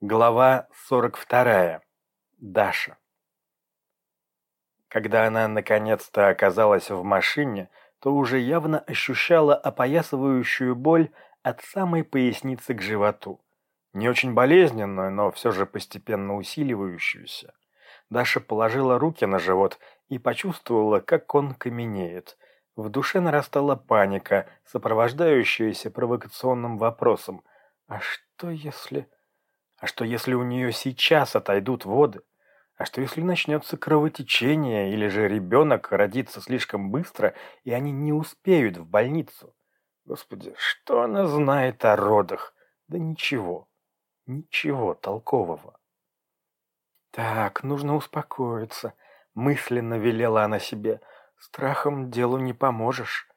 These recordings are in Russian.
Глава 42. Даша. Когда она наконец-то оказалась в машине, то уже явно ощущала опоясывающую боль от самой поясницы к животу. Не очень болезненную, но все же постепенно усиливающуюся. Даша положила руки на живот и почувствовала, как он каменеет. В душе нарастала паника, сопровождающаяся провокационным вопросом «А что если...» А что если у нее сейчас отойдут воды? А что если начнется кровотечение, или же ребенок родится слишком быстро, и они не успеют в больницу? Господи, что она знает о родах? Да ничего, ничего толкового. Так, нужно успокоиться, мысленно велела она себе. Страхом делу не поможешь.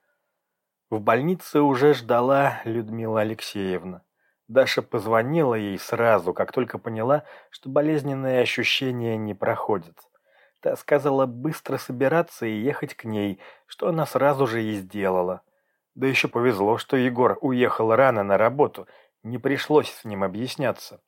В больнице уже ждала Людмила Алексеевна. Даша позвонила ей сразу, как только поняла, что болезненные ощущения не проходят. Та сказала быстро собираться и ехать к ней, что она сразу же и сделала. Да еще повезло, что Егор уехал рано на работу, не пришлось с ним объясняться.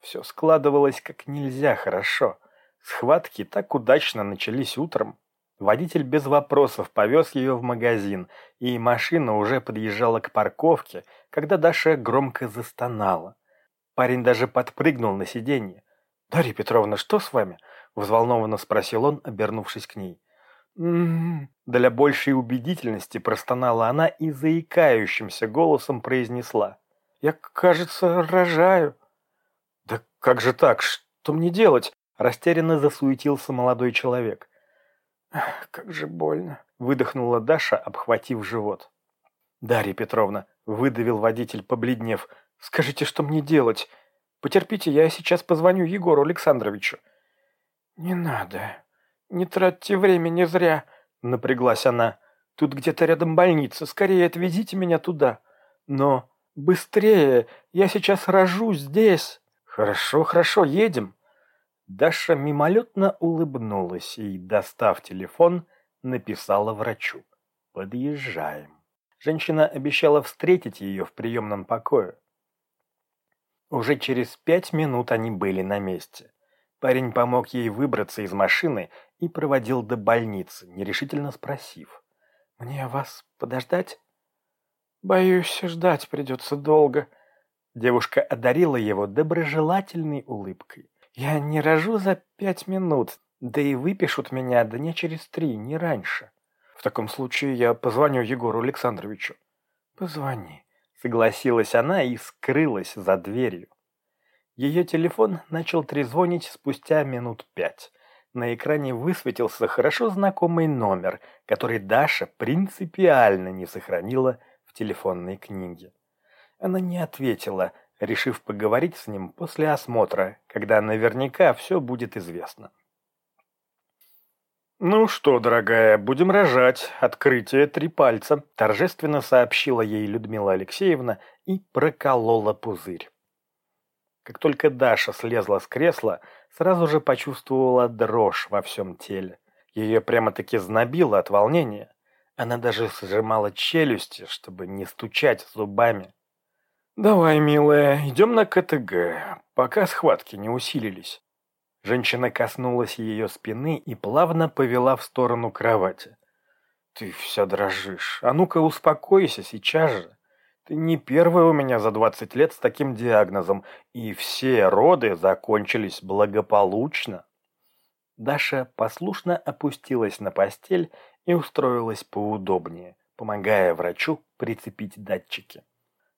Все складывалось как нельзя хорошо. Схватки так удачно начались утром. Водитель без вопросов повез ее в магазин, и машина уже подъезжала к парковке, когда Даша громко застонала. Парень даже подпрыгнул на сиденье. «Дарья Петровна, что с вами?» — взволнованно спросил он, обернувшись к ней. «М-м-м», для большей убедительности простонала она и заикающимся голосом произнесла. «Я, кажется, рожаю». «Да как же так? Что мне делать?» — растерянно засуетился молодой человек. «Как же больно!» — выдохнула Даша, обхватив живот. «Дарья Петровна», — выдавил водитель, побледнев, — «скажите, что мне делать? Потерпите, я сейчас позвоню Егору Александровичу». «Не надо. Не тратьте времени зря», — напряглась она. «Тут где-то рядом больница. Скорее отвезите меня туда. Но быстрее, я сейчас рожу здесь». «Хорошо, хорошо, едем». Даша мимолетно улыбнулась и, достав телефон, написала врачу. «Подъезжаем». Женщина обещала встретить ее в приемном покое. Уже через пять минут они были на месте. Парень помог ей выбраться из машины и проводил до больницы, нерешительно спросив. «Мне вас подождать?» «Боюсь, ждать придется долго». Девушка одарила его доброжелательной улыбкой. Я не рожу за пять минут, да и выпишут меня дня через три, не раньше. В таком случае я позвоню Егору Александровичу. Позвони, согласилась она и скрылась за дверью. Ее телефон начал трезвонить спустя минут пять. На экране высветился хорошо знакомый номер, который Даша принципиально не сохранила в телефонной книге. Она не ответила, решив поговорить с ним после осмотра, когда наверняка все будет известно. «Ну что, дорогая, будем рожать. Открытие три пальца», – торжественно сообщила ей Людмила Алексеевна и проколола пузырь. Как только Даша слезла с кресла, сразу же почувствовала дрожь во всем теле. Ее прямо-таки знобило от волнения. Она даже сжимала челюсти, чтобы не стучать зубами. «Давай, милая, идем на КТГ, пока схватки не усилились». Женщина коснулась ее спины и плавно повела в сторону кровати. «Ты вся дрожишь. А ну-ка успокойся сейчас же. Ты не первая у меня за двадцать лет с таким диагнозом, и все роды закончились благополучно». Даша послушно опустилась на постель и устроилась поудобнее, помогая врачу прицепить датчики.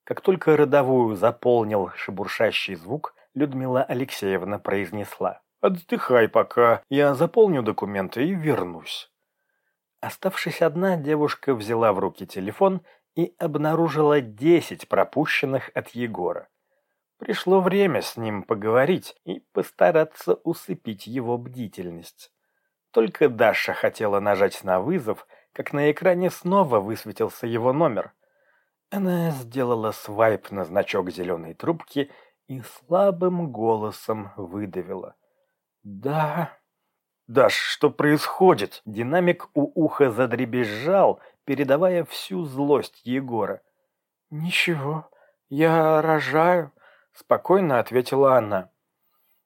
Как только родовую заполнил шебуршащий звук, Людмила Алексеевна произнесла. «Отдыхай пока, я заполню документы и вернусь». Оставшись одна, девушка взяла в руки телефон и обнаружила десять пропущенных от Егора. Пришло время с ним поговорить и постараться усыпить его бдительность. Только Даша хотела нажать на вызов, как на экране снова высветился его номер. Она сделала свайп на значок зеленой трубки и слабым голосом выдавила. «Да...» «Даш, что происходит?» Динамик у уха задребезжал, передавая всю злость Егора. «Ничего, я рожаю. спокойно ответила она.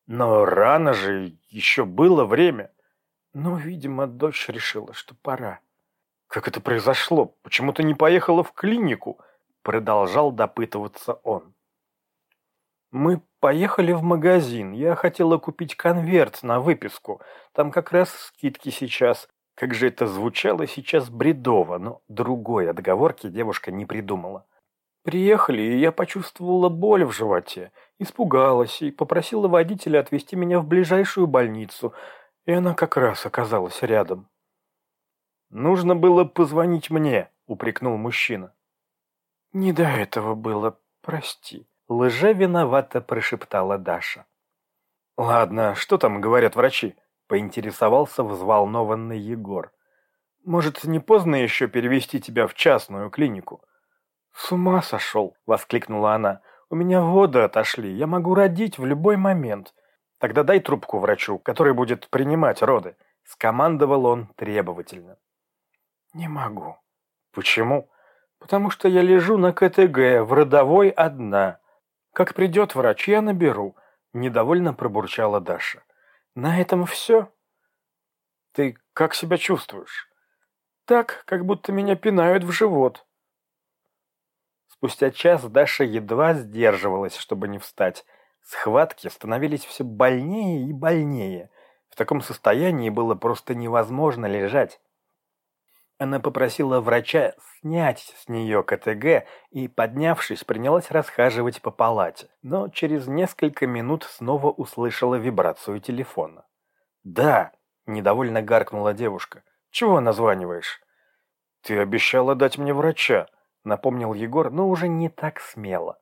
Но рано же, еще было время. Но, видимо, дочь решила, что пора. Как это произошло? Почему ты не поехала в клинику? Продолжал допытываться он. Мы поехали в магазин. Я хотела купить конверт на выписку. Там как раз скидки сейчас. Как же это звучало сейчас бредово, но другой отговорки девушка не придумала. Приехали, и я почувствовала боль в животе, испугалась и попросила водителя отвезти меня в ближайшую больницу, и она как раз оказалась рядом. «Нужно было позвонить мне», — упрекнул мужчина. «Не до этого было, прости», — лже виновато прошептала Даша. «Ладно, что там говорят врачи?» — поинтересовался взволнованный Егор. «Может, не поздно еще перевести тебя в частную клинику?» «С ума сошел!» — воскликнула она. «У меня воды отошли, я могу родить в любой момент. Тогда дай трубку врачу, который будет принимать роды», — скомандовал он требовательно. «Не могу». «Почему?» «Потому что я лежу на КТГ, в родовой одна. Как придет врач, я наберу», — недовольно пробурчала Даша. «На этом все?» «Ты как себя чувствуешь?» «Так, как будто меня пинают в живот». Спустя час Даша едва сдерживалась, чтобы не встать. Схватки становились все больнее и больнее. В таком состоянии было просто невозможно лежать. Она попросила врача снять с нее КТГ и, поднявшись, принялась расхаживать по палате. Но через несколько минут снова услышала вибрацию телефона. «Да», — недовольно гаркнула девушка. «Чего названиваешь?» «Ты обещала дать мне врача», — напомнил Егор, но уже не так смело.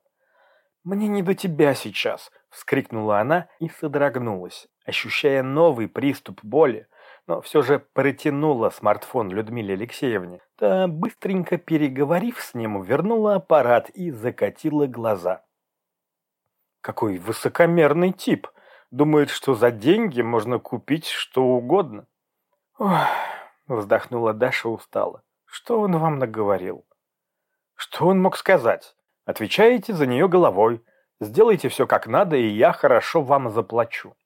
«Мне не до тебя сейчас!» — вскрикнула она и содрогнулась, ощущая новый приступ боли, но все же протянула смартфон Людмиле Алексеевне. Та, быстренько переговорив с ним, вернула аппарат и закатила глаза. «Какой высокомерный тип! Думает, что за деньги можно купить что угодно!» «Ох!» — вздохнула Даша устало. «Что он вам наговорил?» Что он мог сказать? Отвечаете за нее головой. Сделайте все как надо, и я хорошо вам заплачу.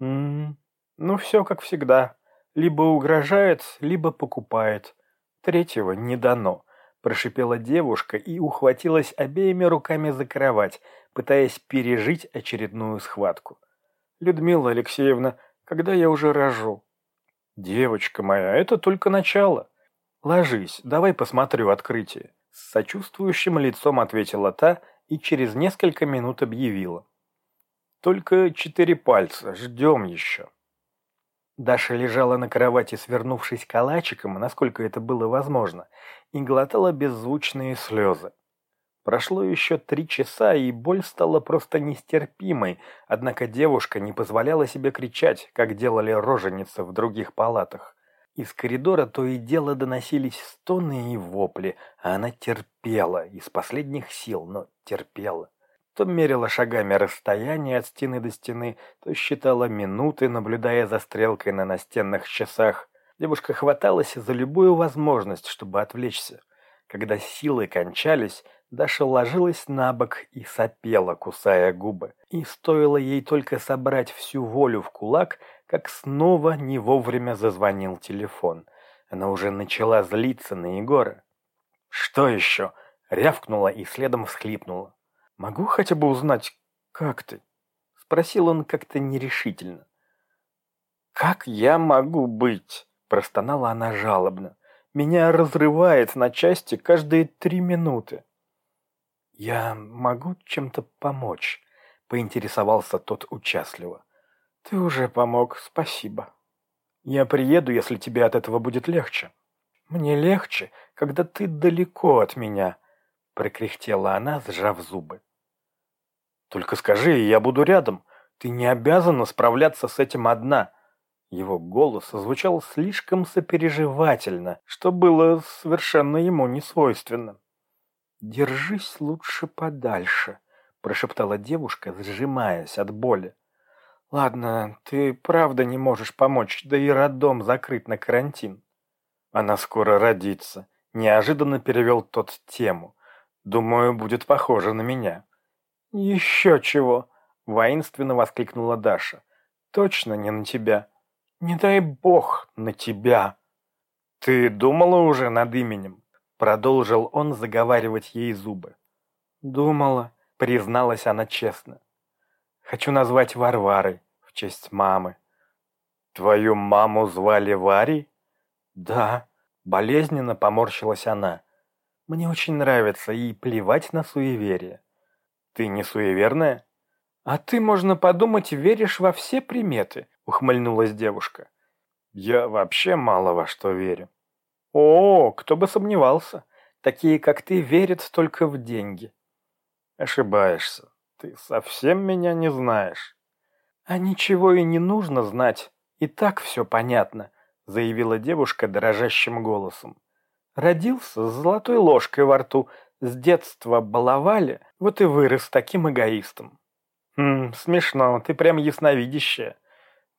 М -м, ну, все как всегда. Либо угрожает, либо покупает. Третьего не дано. Прошипела девушка и ухватилась обеими руками за кровать, пытаясь пережить очередную схватку. «Людмила Алексеевна, когда я уже рожу?» «Девочка моя, это только начало. Ложись, давай посмотрю открытие». С сочувствующим лицом ответила та и через несколько минут объявила. «Только четыре пальца, ждем еще». Даша лежала на кровати, свернувшись калачиком, насколько это было возможно, и глотала беззвучные слезы. Прошло еще три часа, и боль стала просто нестерпимой, однако девушка не позволяла себе кричать, как делали роженицы в других палатах. Из коридора то и дело доносились стоны и вопли, а она терпела, из последних сил, но терпела. То мерила шагами расстояние от стены до стены, то считала минуты, наблюдая за стрелкой на настенных часах. Девушка хваталась за любую возможность, чтобы отвлечься. Когда силы кончались, Даша ложилась на бок и сопела, кусая губы. И стоило ей только собрать всю волю в кулак, как снова не вовремя зазвонил телефон. Она уже начала злиться на Егора. «Что еще?» — рявкнула и следом всхлипнула. «Могу хотя бы узнать, как ты?» — спросил он как-то нерешительно. «Как я могу быть?» — простонала она жалобно. «Меня разрывает на части каждые три минуты». «Я могу чем-то помочь?» — поинтересовался тот участливо. «Ты уже помог, спасибо. Я приеду, если тебе от этого будет легче». «Мне легче, когда ты далеко от меня», — прокряхтела она, сжав зубы. «Только скажи, я буду рядом. Ты не обязана справляться с этим одна». Его голос звучал слишком сопереживательно, что было совершенно ему не свойственно. «Держись лучше подальше», — прошептала девушка, сжимаясь от боли. «Ладно, ты правда не можешь помочь, да и роддом закрыть на карантин». «Она скоро родится», — неожиданно перевел тот тему. «Думаю, будет похоже на меня». Еще чего, воинственно воскликнула Даша. Точно не на тебя. Не дай бог на тебя. Ты думала уже над именем? Продолжил он заговаривать ей зубы. Думала, призналась она честно. Хочу назвать Варварой в честь мамы. Твою маму звали Варей? Да, болезненно поморщилась она. Мне очень нравится и плевать на суеверие. Ты не суеверная? А ты, можно подумать, веришь во все приметы, ухмыльнулась девушка. Я вообще мало во что верю. О, кто бы сомневался. Такие, как ты, верят только в деньги. Ошибаешься. Ты совсем меня не знаешь. А ничего и не нужно знать. И так все понятно, заявила девушка дрожащим голосом. Родился с золотой ложкой во рту, с детства баловали, вот и вырос таким эгоистом. Хм, смешно, ты прям ясновидящая.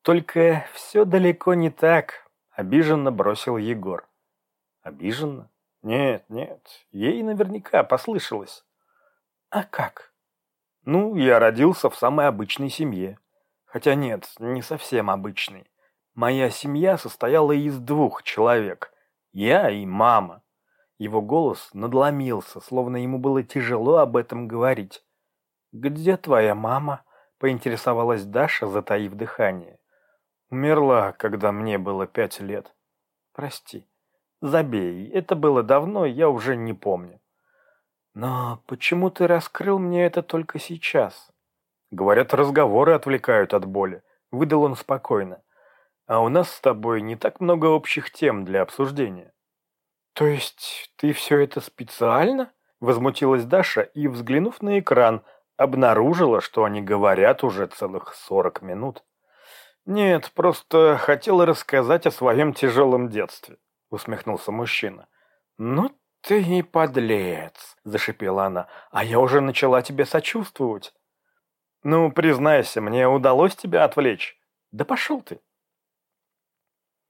Только все далеко не так, обиженно бросил Егор. Обиженно? Нет, нет, ей наверняка послышалось. А как? Ну, я родился в самой обычной семье. Хотя нет, не совсем обычной. Моя семья состояла из двух человек. Я и мама. Его голос надломился, словно ему было тяжело об этом говорить. «Где твоя мама?» — поинтересовалась Даша, затаив дыхание. «Умерла, когда мне было пять лет. Прости. Забей, это было давно, я уже не помню». «Но почему ты раскрыл мне это только сейчас?» «Говорят, разговоры отвлекают от боли», — выдал он спокойно. «А у нас с тобой не так много общих тем для обсуждения». «То есть ты все это специально?» — возмутилась Даша и, взглянув на экран, обнаружила, что они говорят уже целых сорок минут. «Нет, просто хотела рассказать о своем тяжелом детстве», — усмехнулся мужчина. «Ну ты и подлец», — зашипела она, — «а я уже начала тебе сочувствовать». «Ну, признайся, мне удалось тебя отвлечь?» «Да пошел ты!»